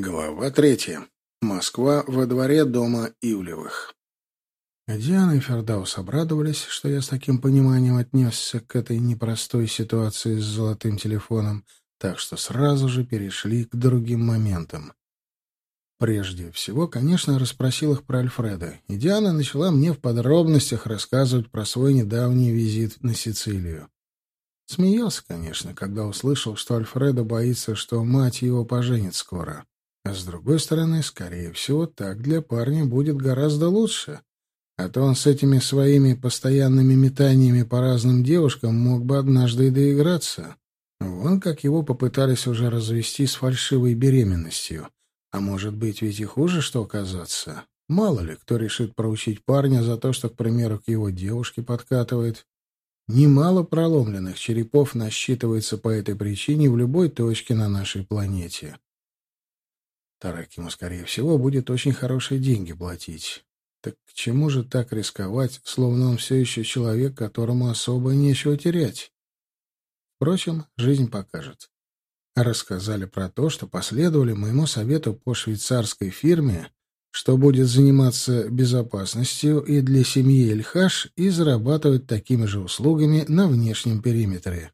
Глава третья. Москва во дворе дома Ивлевых. Диана и Фердаус обрадовались, что я с таким пониманием отнесся к этой непростой ситуации с золотым телефоном, так что сразу же перешли к другим моментам. Прежде всего, конечно, расспросил их про Альфреда, и Диана начала мне в подробностях рассказывать про свой недавний визит на Сицилию. Смеялся, конечно, когда услышал, что Альфредо боится, что мать его поженит скоро. А с другой стороны, скорее всего, так для парня будет гораздо лучше. А то он с этими своими постоянными метаниями по разным девушкам мог бы однажды и доиграться. Вон как его попытались уже развести с фальшивой беременностью. А может быть, ведь и хуже, что оказаться. Мало ли, кто решит проучить парня за то, что, к примеру, к его девушке подкатывает. Немало проломленных черепов насчитывается по этой причине в любой точке на нашей планете. Тарек ему, скорее всего, будет очень хорошие деньги платить. Так к чему же так рисковать, словно он все еще человек, которому особо нечего терять? Впрочем, жизнь покажет. Рассказали про то, что последовали моему совету по швейцарской фирме, что будет заниматься безопасностью и для семьи Эльхаш и зарабатывать такими же услугами на внешнем периметре.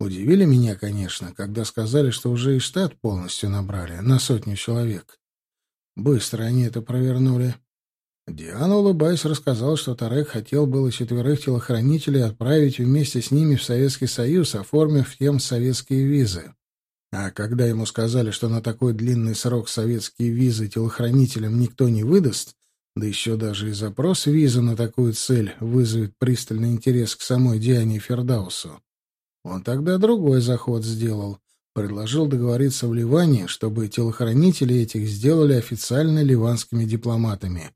Удивили меня, конечно, когда сказали, что уже и штат полностью набрали, на сотню человек. Быстро они это провернули. Диана, улыбаясь, рассказала, что Тарек хотел было четверых телохранителей отправить вместе с ними в Советский Союз, оформив тем советские визы. А когда ему сказали, что на такой длинный срок советские визы телохранителям никто не выдаст, да еще даже и запрос визы на такую цель вызовет пристальный интерес к самой Диане Фердаусу, он тогда другой заход сделал. Предложил договориться в Ливане, чтобы телохранители этих сделали официально ливанскими дипломатами.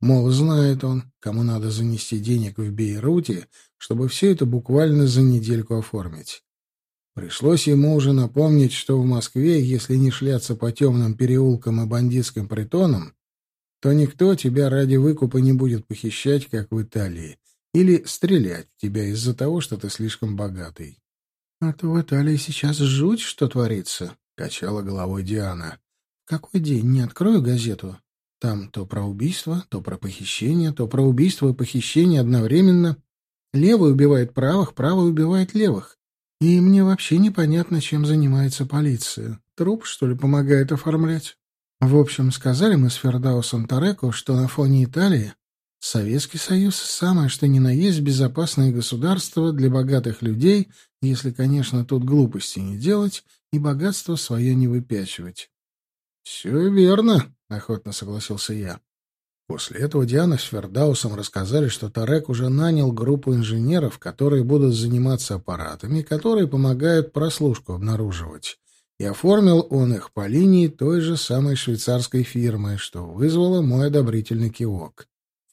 Мол, знает он, кому надо занести денег в Бейруте, чтобы все это буквально за недельку оформить. Пришлось ему уже напомнить, что в Москве, если не шляться по темным переулкам и бандитским притонам, то никто тебя ради выкупа не будет похищать, как в Италии, или стрелять в тебя из-за того, что ты слишком богатый. «А то в Италии сейчас жуть, что творится», — качала головой Диана. «Какой день не открою газету? Там то про убийство, то про похищение, то про убийство и похищение одновременно. Левый убивает правых, правый убивает левых. И мне вообще непонятно, чем занимается полиция. Труп, что ли, помогает оформлять?» В общем, сказали мы с Фердаусом Тареко, что на фоне Италии Советский Союз — самое что ни на есть безопасное государство для богатых людей, если, конечно, тут глупости не делать и богатство свое не выпячивать. — Все верно, — охотно согласился я. После этого Диана с Фердаусом рассказали, что Тарек уже нанял группу инженеров, которые будут заниматься аппаратами, которые помогают прослушку обнаруживать. И оформил он их по линии той же самой швейцарской фирмы, что вызвало мой одобрительный кивок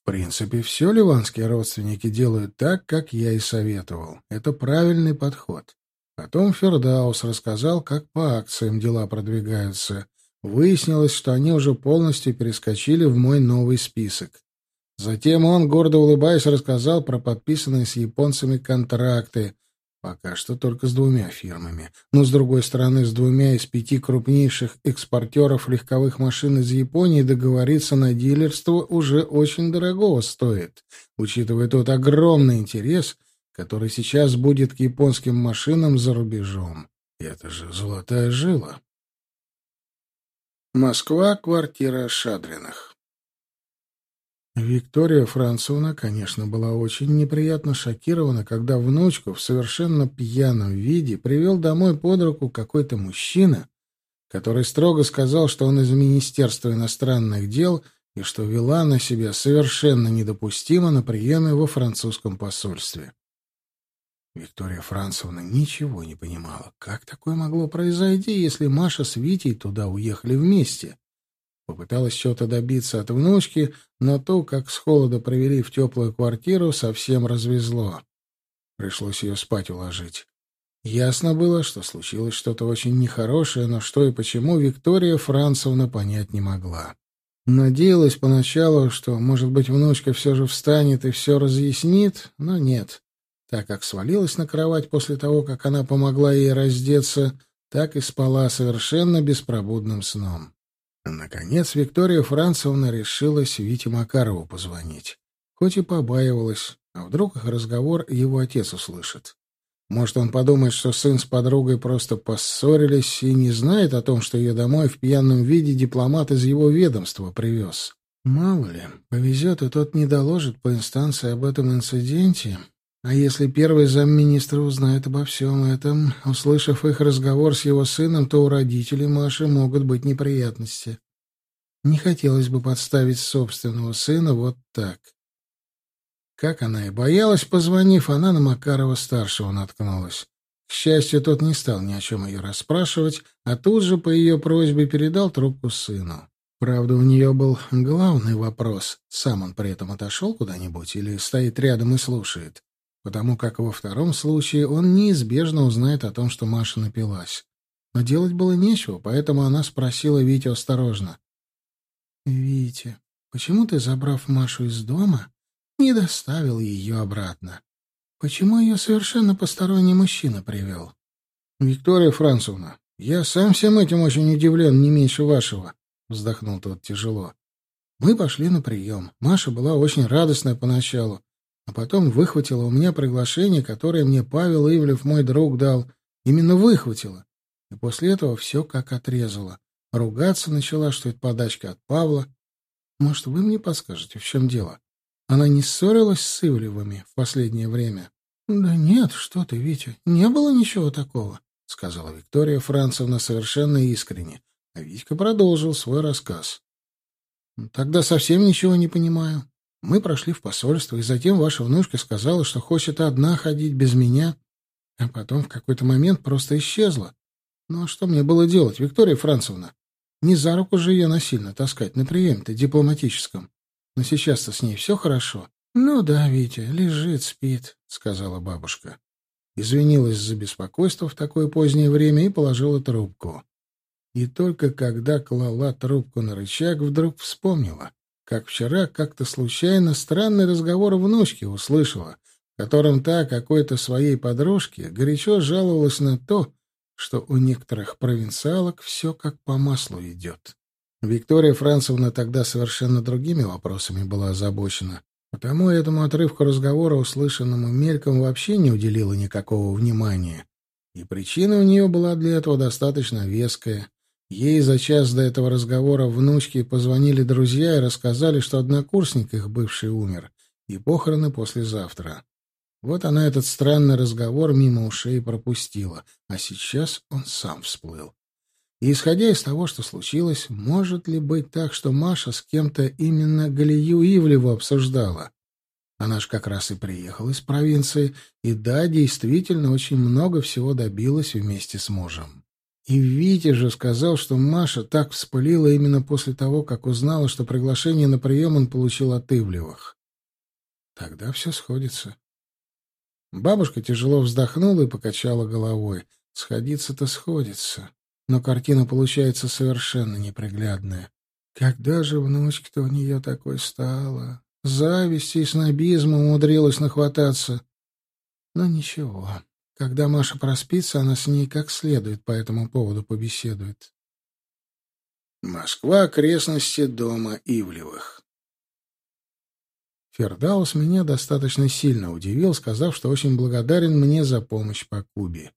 принципе, все ливанские родственники делают так, как я и советовал. Это правильный подход. Потом Фердаус рассказал, как по акциям дела продвигаются. Выяснилось, что они уже полностью перескочили в мой новый список. Затем он, гордо улыбаясь, рассказал про подписанные с японцами контракты, Пока что только с двумя фирмами. Но, с другой стороны, с двумя из пяти крупнейших экспортеров легковых машин из Японии договориться на дилерство уже очень дорого стоит, учитывая тот огромный интерес, который сейчас будет к японским машинам за рубежом. Это же золотая жила. Москва, квартира Шадриных. Виктория Францовна, конечно, была очень неприятно шокирована, когда внучку в совершенно пьяном виде привел домой под руку какой-то мужчина, который строго сказал, что он из Министерства иностранных дел и что вела на себя совершенно недопустимо на приеме во французском посольстве. Виктория Францевна ничего не понимала. Как такое могло произойти, если Маша с Витей туда уехали вместе? Попыталась чего-то добиться от внучки, но то, как с холода провели в теплую квартиру, совсем развезло. Пришлось ее спать уложить. Ясно было, что случилось что-то очень нехорошее, но что и почему Виктория Францевна понять не могла. Надеялась поначалу, что, может быть, внучка все же встанет и все разъяснит, но нет. Так как свалилась на кровать после того, как она помогла ей раздеться, так и спала совершенно беспробудным сном. Наконец Виктория Францевна решилась Вите Макарову позвонить. Хоть и побаивалась, а вдруг их разговор его отец услышит. Может, он подумает, что сын с подругой просто поссорились и не знает о том, что ее домой в пьяном виде дипломат из его ведомства привез. Мало ли, повезет, и тот не доложит по инстанции об этом инциденте. А если первый замминистра узнает обо всем этом, услышав их разговор с его сыном, то у родителей Маши могут быть неприятности. Не хотелось бы подставить собственного сына вот так. Как она и боялась, позвонив, она на Макарова-старшего наткнулась. К счастью, тот не стал ни о чем ее расспрашивать, а тут же по ее просьбе передал трубку сыну. Правда, у нее был главный вопрос, сам он при этом отошел куда-нибудь или стоит рядом и слушает, потому как во втором случае он неизбежно узнает о том, что Маша напилась. Но делать было нечего, поэтому она спросила Витю осторожно. «Витя, почему ты, забрав Машу из дома, не доставил ее обратно. Почему ее совершенно посторонний мужчина привел? — Виктория Францевна, я сам всем этим очень удивлен, не меньше вашего, — вздохнул тот тяжело. Мы пошли на прием. Маша была очень радостная поначалу, а потом выхватила у меня приглашение, которое мне Павел Ивлев, мой друг, дал. Именно выхватила. И после этого все как отрезала. Ругаться начала, что это подачка от Павла. Может, вы мне подскажете, в чем дело? Она не ссорилась с Ивлевыми в последнее время? — Да нет, что ты, Витя, не было ничего такого, — сказала Виктория Францевна совершенно искренне. А Витька продолжил свой рассказ. — Тогда совсем ничего не понимаю. Мы прошли в посольство, и затем ваша внучка сказала, что хочет одна ходить без меня, а потом в какой-то момент просто исчезла. Ну а что мне было делать, Виктория Францевна? Не за руку же ее насильно таскать на приеме-то дипломатическом. Но сейчас-то с ней все хорошо. Ну да, Витя, лежит, спит, сказала бабушка. Извинилась за беспокойство в такое позднее время и положила трубку. И только когда клала трубку на рычаг, вдруг вспомнила, как вчера как-то случайно странный разговор внучки услышала, в котором та какой-то своей подружке горячо жаловалась на то, что у некоторых провинциалок все как по маслу идет. Виктория Францевна тогда совершенно другими вопросами была озабочена, потому этому отрывку разговора, услышанному мельком, вообще не уделила никакого внимания. И причина у нее была для этого достаточно веская. Ей за час до этого разговора внучки позвонили друзья и рассказали, что однокурсник их бывший умер, и похороны послезавтра. Вот она этот странный разговор мимо ушей пропустила, а сейчас он сам всплыл. И исходя из того, что случилось, может ли быть так, что Маша с кем-то именно Галию Ивлеву обсуждала? Она ж как раз и приехала из провинции, и да, действительно, очень много всего добилась вместе с мужем. И Витя же сказал, что Маша так вспылила именно после того, как узнала, что приглашение на прием он получил от Ивлевых. Тогда все сходится. Бабушка тяжело вздохнула и покачала головой. Сходиться-то сходится но картина получается совершенно неприглядная. Когда же внучка-то у нее такой стала? Зависти и снобизма умудрилась нахвататься. Но ничего, когда Маша проспится, она с ней как следует по этому поводу побеседует. Москва, окрестности дома Ивлевых. Фердаус меня достаточно сильно удивил, сказав, что очень благодарен мне за помощь по Кубе.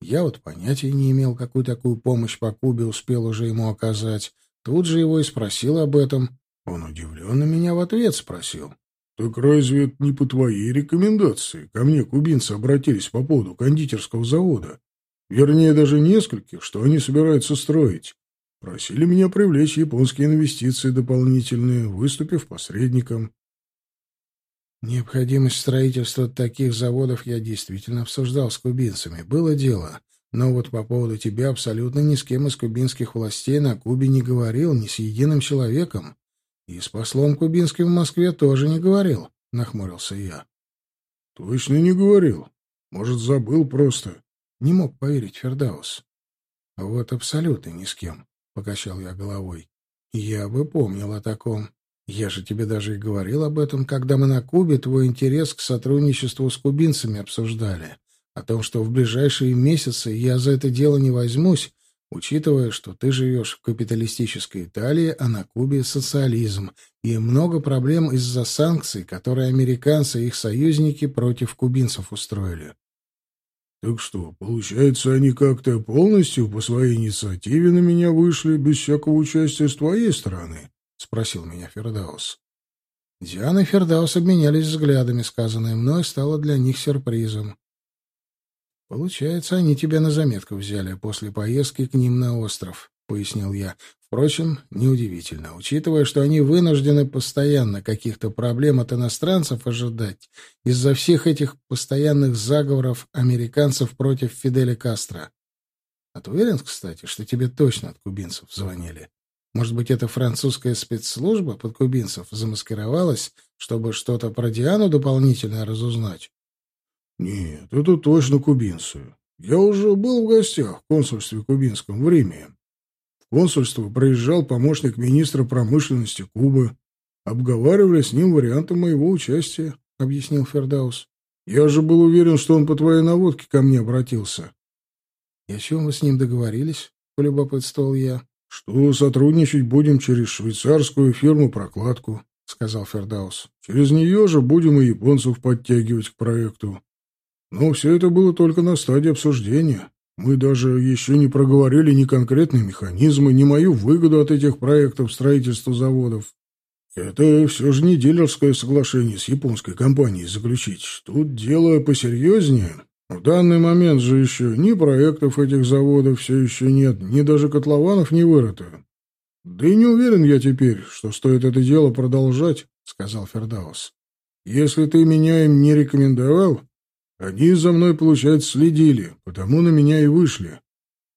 Я вот понятия не имел, какую такую помощь по Кубе успел уже ему оказать. Тут же его и спросил об этом. Он удивленно меня в ответ спросил. «Так разве это не по твоей рекомендации? Ко мне кубинцы обратились по поводу кондитерского завода. Вернее, даже нескольких, что они собираются строить. Просили меня привлечь японские инвестиции дополнительные, выступив посредником. Необходимость строительства таких заводов я действительно обсуждал с кубинцами. Было дело. Но вот по поводу тебя абсолютно ни с кем из кубинских властей на Кубе не говорил, ни с единым человеком. И с послом кубинским в Москве тоже не говорил, — нахмурился я. — Точно не говорил. Может, забыл просто. Не мог поверить Фердаус. — Вот абсолютно ни с кем, — покачал я головой. — Я бы помнил о таком. Я же тебе даже и говорил об этом, когда мы на Кубе твой интерес к сотрудничеству с кубинцами обсуждали. О том, что в ближайшие месяцы я за это дело не возьмусь, учитывая, что ты живешь в капиталистической Италии, а на Кубе социализм, и много проблем из-за санкций, которые американцы и их союзники против кубинцев устроили. Так что, получается, они как-то полностью по своей инициативе на меня вышли без всякого участия с твоей стороны? — спросил меня Фердаус. Диана и Фердаус обменялись взглядами, сказанное мной стало для них сюрпризом. «Получается, они тебя на заметку взяли после поездки к ним на остров», — пояснил я. Впрочем, неудивительно, учитывая, что они вынуждены постоянно каких-то проблем от иностранцев ожидать из-за всех этих постоянных заговоров американцев против Фиделя Кастро. А ты уверен, кстати, что тебе точно от кубинцев звонили? Может быть, эта французская спецслужба под кубинцев замаскировалась, чтобы что-то про Диану дополнительное разузнать? Нет, это точно кубинцы. Я уже был в гостях в консульстве кубинском в Риме. В консульство проезжал помощник министра промышленности Кубы. Обговаривали с ним варианты моего участия, — объяснил Фердаус. Я же был уверен, что он по твоей наводке ко мне обратился. — И о чем вы с ним договорились? — полюбопытствовал я. — Что сотрудничать будем через швейцарскую фирму-прокладку, — сказал Фердаус. — Через нее же будем и японцев подтягивать к проекту. Но все это было только на стадии обсуждения. Мы даже еще не проговорили ни конкретные механизмы, ни мою выгоду от этих проектов строительства заводов. Это все же не дилерское соглашение с японской компанией заключить. Тут дело посерьезнее. В данный момент же еще ни проектов этих заводов все еще нет, ни даже котлованов не вырыто. Да и не уверен я теперь, что стоит это дело продолжать, — сказал Фердаус. Если ты меня им не рекомендовал, они за мной, получается, следили, потому на меня и вышли.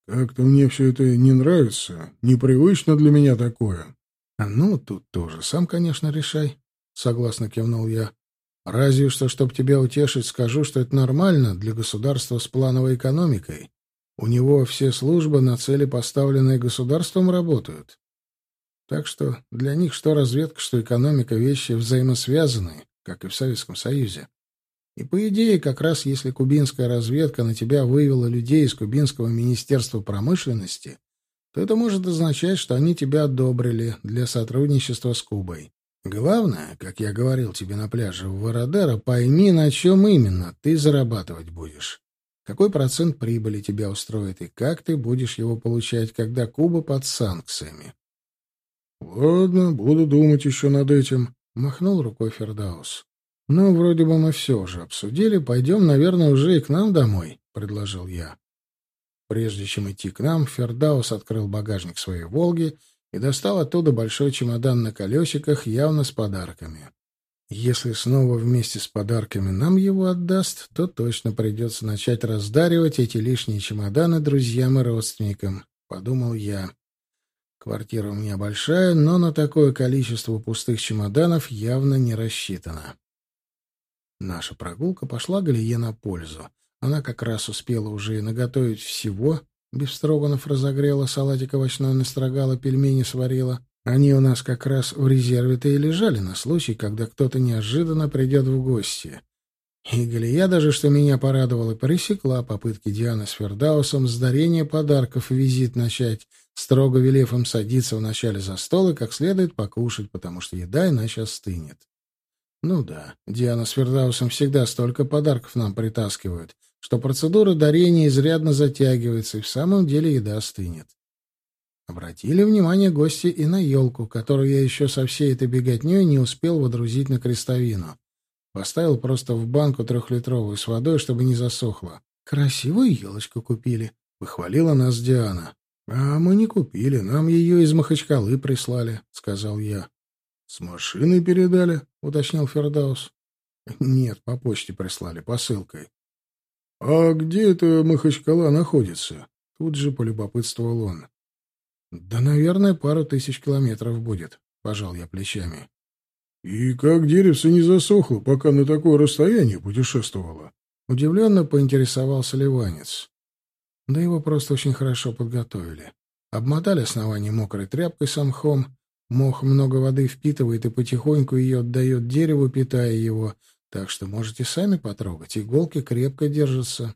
Как-то мне все это не нравится, непривычно для меня такое. — А ну, тут тоже сам, конечно, решай, — согласно кивнул я. — Разве что, чтобы тебя утешить, скажу, что это нормально для государства с плановой экономикой. У него все службы на цели, поставленные государством, работают. Так что для них что разведка, что экономика — вещи взаимосвязанные, как и в Советском Союзе. И по идее, как раз если кубинская разведка на тебя вывела людей из кубинского министерства промышленности, то это может означать, что они тебя одобрили для сотрудничества с Кубой. Главное, как я говорил тебе на пляже в Вородеро, пойми, на чем именно ты зарабатывать будешь. Какой процент прибыли тебя устроит и как ты будешь его получать, когда Куба под санкциями. — Ладно, буду думать еще над этим, — махнул рукой Фердаус. «Ну, вроде бы мы все уже обсудили. Пойдем, наверное, уже и к нам домой», — предложил я. Прежде чем идти к нам, Фердаус открыл багажник своей «Волги» и достал оттуда большой чемодан на колесиках, явно с подарками. Если снова вместе с подарками нам его отдаст, то точно придется начать раздаривать эти лишние чемоданы друзьям и родственникам, — подумал я. Квартира у меня большая, но на такое количество пустых чемоданов явно не рассчитано. Наша прогулка пошла Галие на пользу. Она как раз успела уже и наготовить всего. Бефстроганов разогрела, салатик овощной настрогала, пельмени сварила. Они у нас как раз в резерве-то и лежали на случай, когда кто-то неожиданно придет в гости. И Галия даже, что меня порадовало, пресекла попытки Дианы с Фердаусом с дарения подарков и визит начать, строго велев им садиться вначале за стол и как следует покушать, потому что еда иначе остынет. Ну да, Диана с Фердаусом всегда столько подарков нам притаскивают, что процедура дарения изрядно затягивается, и в самом деле еда остынет. Обратили внимание гости и на елку, которую я еще со всей этой беготней не успел водрузить на крестовину. Поставил просто в банку трехлитровую с водой, чтобы не засохла. «Красивую елочку купили», — похвалила нас Диана. «А мы не купили, нам ее из Махачкалы прислали», — сказал я. «С машиной передали?» — уточнил Фердаус. «Нет, по почте прислали, посылкой». «А где это Махачкала находится?» Тут же полюбопытствовал он. «Да, наверное, пару тысяч километров будет», — пожал я плечами. «И как деревце не засохло, пока на такое расстояние путешествовало?» Удивленно поинтересовался Ливанец. Да его просто очень хорошо подготовили. Обмотали основание мокрой тряпкой с мхом, Мох много воды впитывает и потихоньку ее отдает дереву, питая его, так что можете сами потрогать. Иголки крепко держатся.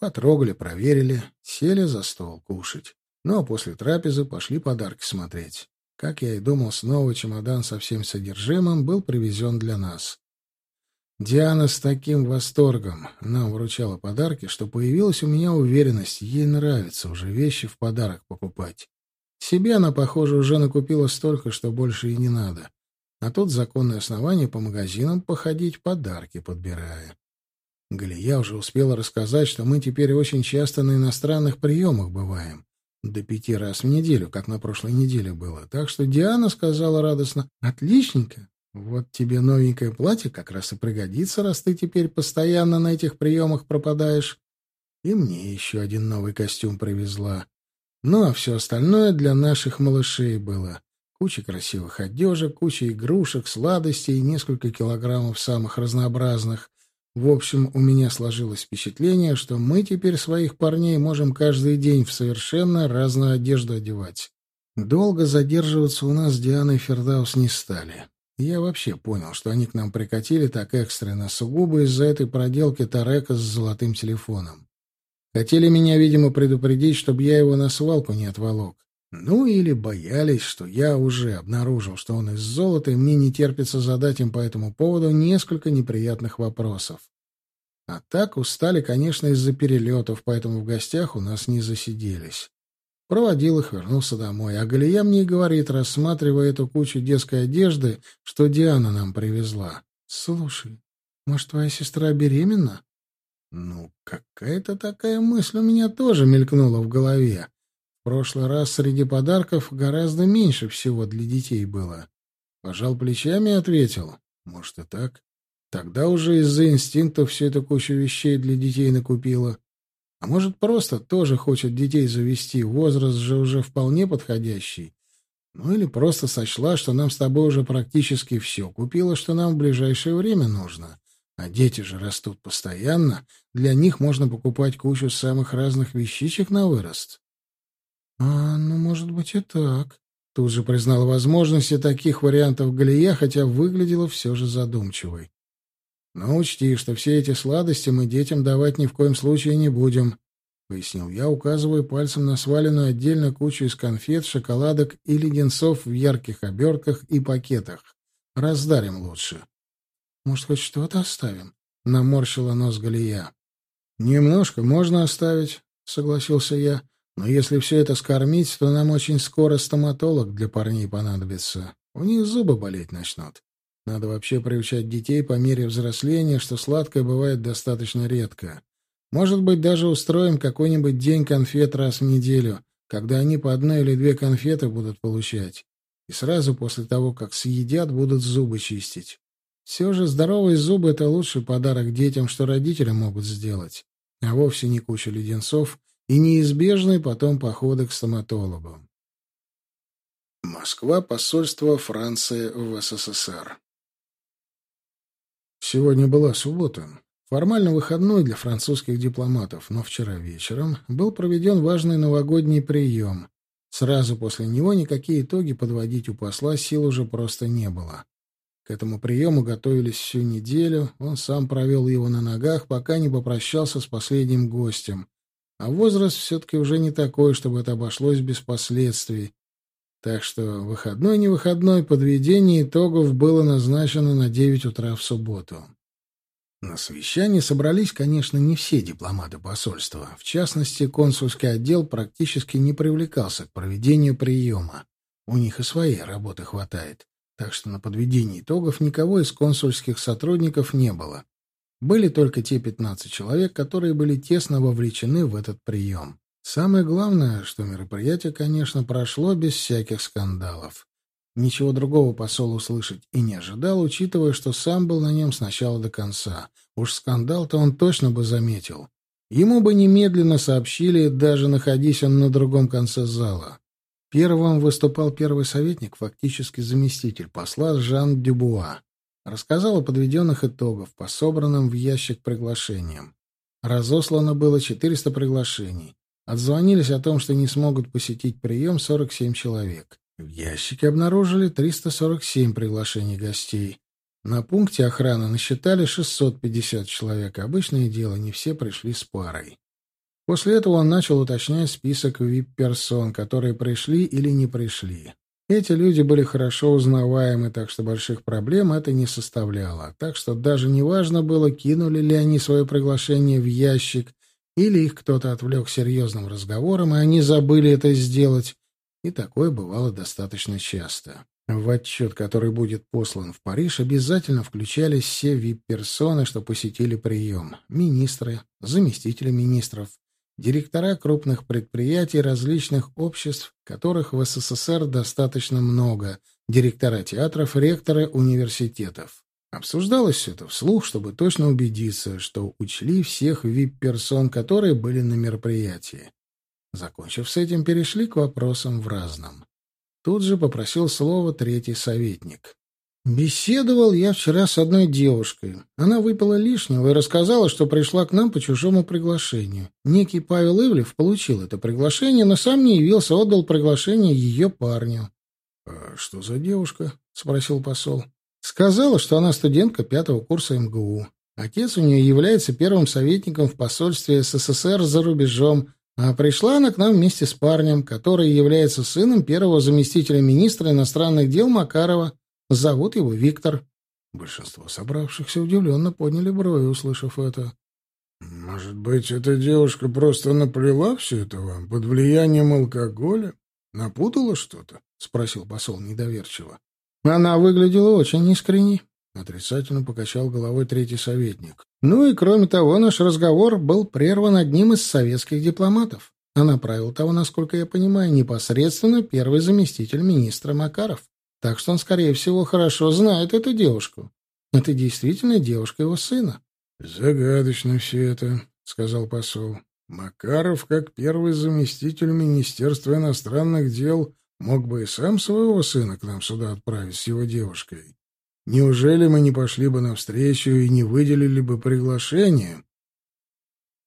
Потрогали, проверили, сели за стол кушать. Ну а после трапезы пошли подарки смотреть. Как я и думал, снова чемодан со всем содержимым был привезен для нас. Диана с таким восторгом нам вручала подарки, что появилась у меня уверенность, ей нравится уже вещи в подарок покупать. Себе она, похоже, уже накупила столько, что больше и не надо. А тут законное основание по магазинам походить, подарки подбирая. Галия уже успела рассказать, что мы теперь очень часто на иностранных приемах бываем. До пяти раз в неделю, как на прошлой неделе было. Так что Диана сказала радостно, «Отличненько, вот тебе новенькое платье как раз и пригодится, раз ты теперь постоянно на этих приемах пропадаешь. И мне еще один новый костюм привезла. Ну, а все остальное для наших малышей было. Куча красивых одежек, куча игрушек, сладостей и несколько килограммов самых разнообразных. В общем, у меня сложилось впечатление, что мы теперь своих парней можем каждый день в совершенно разную одежду одевать. Долго задерживаться у нас с Дианой Фердаус не стали. Я вообще понял, что они к нам прикатили так экстренно, сугубо из-за этой проделки Тарека с золотым телефоном. Хотели меня, видимо, предупредить, чтобы я его на свалку не отволок. Ну или боялись, что я уже обнаружил, что он из золота, и мне не терпится задать им по этому поводу несколько неприятных вопросов. А так устали, конечно, из-за перелетов, поэтому в гостях у нас не засиделись. Проводил их, вернулся домой. А Галия мне и говорит, рассматривая эту кучу детской одежды, что Диана нам привезла. «Слушай, может, твоя сестра беременна?» Ну, какая-то такая мысль у меня тоже мелькнула в голове. В прошлый раз среди подарков гораздо меньше всего для детей было. Пожал плечами и ответил. Может, и так. Тогда уже из-за инстинктов всю эту кучу вещей для детей накупила. А может, просто тоже хочет детей завести, возраст же уже вполне подходящий. Ну или просто сочла, что нам с тобой уже практически все купила, что нам в ближайшее время нужно. А дети же растут постоянно, для них можно покупать кучу самых разных вещичек на вырост. А, ну, может быть, и так. Тут же признала возможности таких вариантов Галия, хотя выглядела все же задумчивой. Но учти, что все эти сладости мы детям давать ни в коем случае не будем, — пояснил я, указывая пальцем на сваленную отдельно кучу из конфет, шоколадок и леденцов в ярких обертках и пакетах. Раздарим лучше. — Может, хоть что-то оставим? — наморщила нос Галия. — Немножко можно оставить, — согласился я. — Но если все это скормить, то нам очень скоро стоматолог для парней понадобится. У них зубы болеть начнут. Надо вообще приучать детей по мере взросления, что сладкое бывает достаточно редко. Может быть, даже устроим какой-нибудь день конфет раз в неделю, когда они по одной или две конфеты будут получать. И сразу после того, как съедят, будут зубы чистить. Все же здоровые зубы — это лучший подарок детям, что родители могут сделать. А вовсе не куча леденцов и неизбежные потом походы к стоматологу. Москва, посольство Франции в СССР. Сегодня была суббота. Формально выходной для французских дипломатов, но вчера вечером был проведен важный новогодний прием. Сразу после него никакие итоги подводить у посла сил уже просто не было. К этому приему готовились всю неделю, он сам провел его на ногах, пока не попрощался с последним гостем. А возраст все-таки уже не такой, чтобы это обошлось без последствий. Так что выходной не выходной подведение итогов было назначено на 9 утра в субботу. На совещании собрались, конечно, не все дипломаты посольства. В частности, консульский отдел практически не привлекался к проведению приема. У них и своей работы хватает. Так что на подведение итогов никого из консульских сотрудников не было. Были только те 15 человек, которые были тесно вовлечены в этот прием. Самое главное, что мероприятие, конечно, прошло без всяких скандалов. Ничего другого посол услышать и не ожидал, учитывая, что сам был на нем с начала до конца. Уж скандал-то он точно бы заметил. Ему бы немедленно сообщили, даже находясь он на другом конце зала. Первым выступал первый советник, фактически заместитель посла Жан Дюбуа. Рассказал о подведенных итогах по собранным в ящик приглашениям. Разослано было 400 приглашений. Отзвонились о том, что не смогут посетить прием 47 человек. В ящике обнаружили 347 приглашений гостей. На пункте охраны насчитали 650 человек. Обычное дело, не все пришли с парой. После этого он начал уточнять список вип-персон, которые пришли или не пришли. Эти люди были хорошо узнаваемы, так что больших проблем это не составляло. Так что даже не важно было, кинули ли они свое приглашение в ящик, или их кто-то отвлек серьезным разговором, и они забыли это сделать. И такое бывало достаточно часто. В отчет, который будет послан в Париж, обязательно включались все вип-персоны, что посетили прием. Министры, заместители министров, директора крупных предприятий различных обществ, которых в СССР достаточно много, директора театров, ректоры университетов. Обсуждалось все это вслух, чтобы точно убедиться, что учли всех вип-персон, которые были на мероприятии. Закончив с этим, перешли к вопросам в разном. Тут же попросил слово третий советник. Беседовал я вчера с одной девушкой. Она выпила лишнего и рассказала, что пришла к нам по чужому приглашению. Некий Павел Ивлев получил это приглашение, но сам не явился, отдал приглашение ее парню. — А что за девушка? — спросил посол. Сказала, что она студентка пятого курса МГУ. Отец у нее является первым советником в посольстве СССР за рубежом, а пришла она к нам вместе с парнем, который является сыном первого заместителя министра иностранных дел Макарова. Зовут его Виктор. Большинство собравшихся удивленно подняли брови, услышав это. «Может быть, эта девушка просто наплела все это вам под влиянием алкоголя? Напутала что-то?» — спросил посол недоверчиво. «Она выглядела очень искренней», — отрицательно покачал головой третий советник. «Ну и, кроме того, наш разговор был прерван одним из советских дипломатов. А направил того, насколько я понимаю, непосредственно первый заместитель министра Макаров. Так что он, скорее всего, хорошо знает эту девушку. Это действительно девушка его сына. — Загадочно все это, — сказал посол. Макаров, как первый заместитель Министерства иностранных дел, мог бы и сам своего сына к нам сюда отправить с его девушкой. Неужели мы не пошли бы навстречу и не выделили бы приглашение?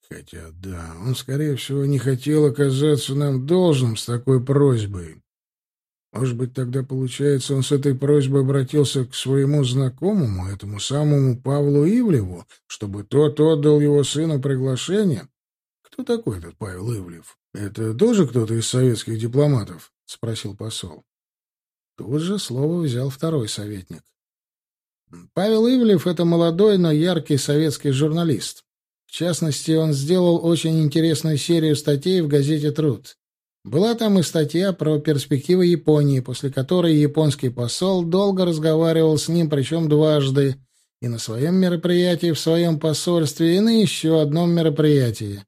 Хотя, да, он, скорее всего, не хотел оказаться нам должным с такой просьбой. Может быть, тогда, получается, он с этой просьбой обратился к своему знакомому, этому самому Павлу Ивлеву, чтобы тот отдал его сыну приглашение? Кто такой этот Павел Ивлев? Это тоже кто-то из советских дипломатов? — спросил посол. Тут же слово взял второй советник. Павел Ивлев — это молодой, но яркий советский журналист. В частности, он сделал очень интересную серию статей в газете «Труд». Была там и статья про перспективы Японии, после которой японский посол долго разговаривал с ним, причем дважды, и на своем мероприятии в своем посольстве, и на еще одном мероприятии.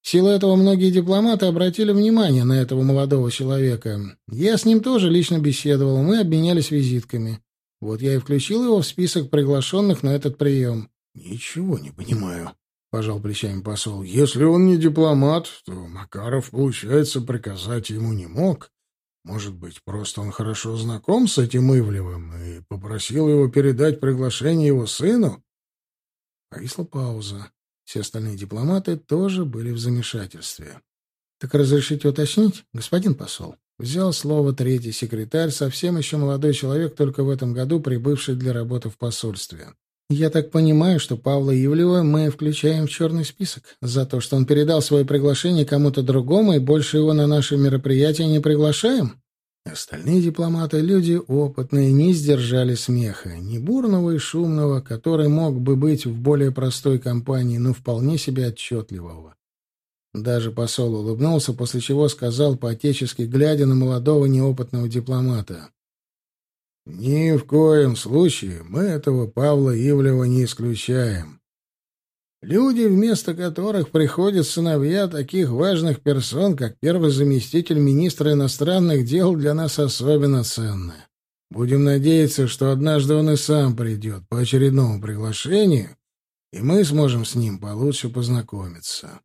В силу этого многие дипломаты обратили внимание на этого молодого человека. Я с ним тоже лично беседовал, мы обменялись визитками. Вот я и включил его в список приглашенных на этот прием. — Ничего не понимаю, — пожал плечами посол. — Если он не дипломат, то Макаров, получается, приказать ему не мог. Может быть, просто он хорошо знаком с этим Ивлевым и попросил его передать приглашение его сыну? Повисла пауза. Все остальные дипломаты тоже были в замешательстве. — Так разрешите уточнить, господин посол? Взял слово третий секретарь, совсем еще молодой человек, только в этом году прибывший для работы в посольстве. Я так понимаю, что Павла Ивлева мы включаем в черный список за то, что он передал свое приглашение кому-то другому, и больше его на наши мероприятия не приглашаем? Остальные дипломаты, люди опытные, не сдержали смеха, не бурного и шумного, который мог бы быть в более простой компании, но вполне себе отчетливого. Даже посол улыбнулся, после чего сказал по-отечески, глядя на молодого неопытного дипломата. Ни в коем случае мы этого Павла Ивлева не исключаем. Люди, вместо которых приходят сыновья таких важных персон, как первый заместитель министра иностранных дел, для нас особенно ценны. Будем надеяться, что однажды он и сам придет по очередному приглашению, и мы сможем с ним получше познакомиться.